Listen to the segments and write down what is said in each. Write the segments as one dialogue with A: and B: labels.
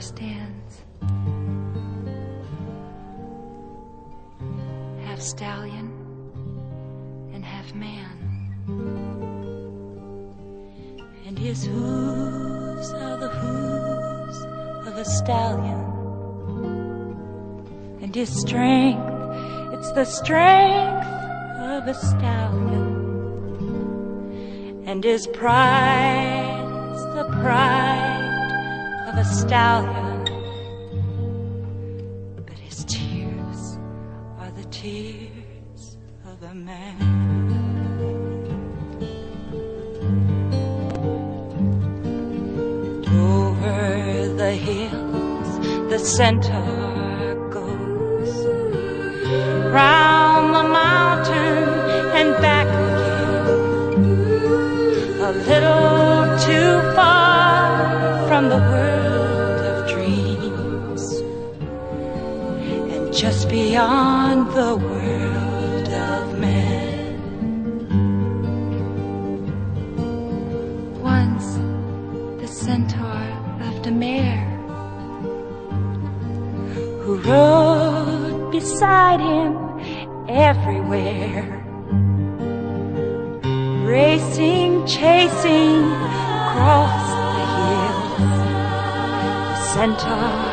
A: stands. Half stallion and half man. And his hooves are the hooves of a stallion. And his strength, it's the strength of a stallion. And his pride is the pride of a stallion. But his tears are the tears of a man. Over the hills, the centaur goes round the mountain and back again. A little just beyond the world of men. Once the centaur loved a mare who rode beside him everywhere. Racing, chasing across the hills, the centaur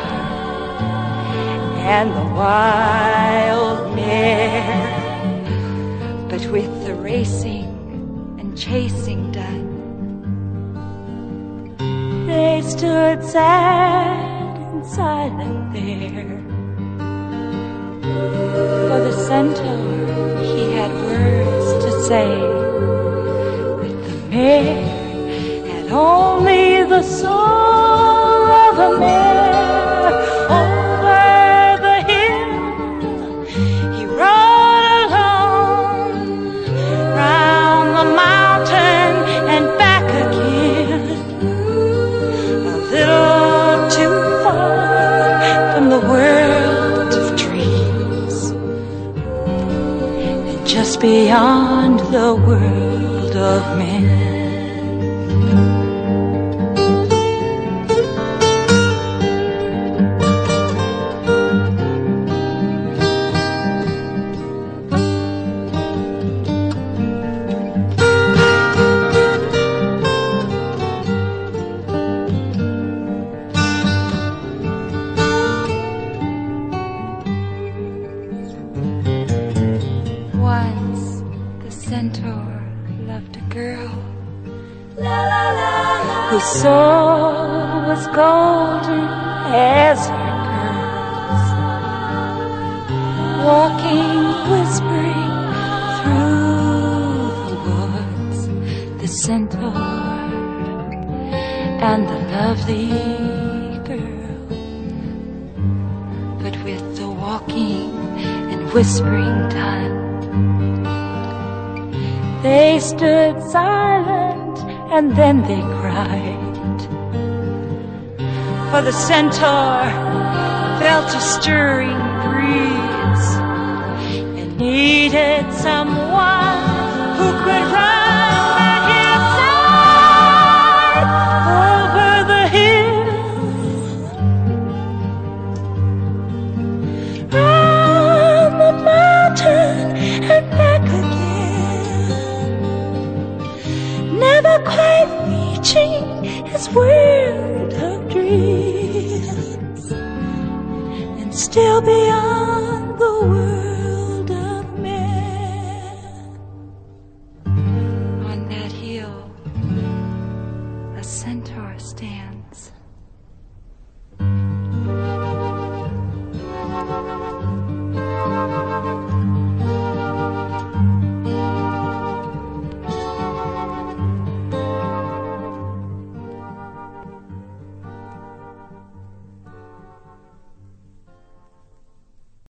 A: and the wild mare. But with the racing and chasing done, they stood sad and silent there. For the centaur, he had words to say, but the mare had only the soul just beyond the world of men. Whose soul was golden as her pearls, walking, whispering through the woods. The centaur and the lovely girl, but with the walking and whispering done. They stood silent and then they cried. For the centaur felt a stirring breeze and needed someone who could run still beyond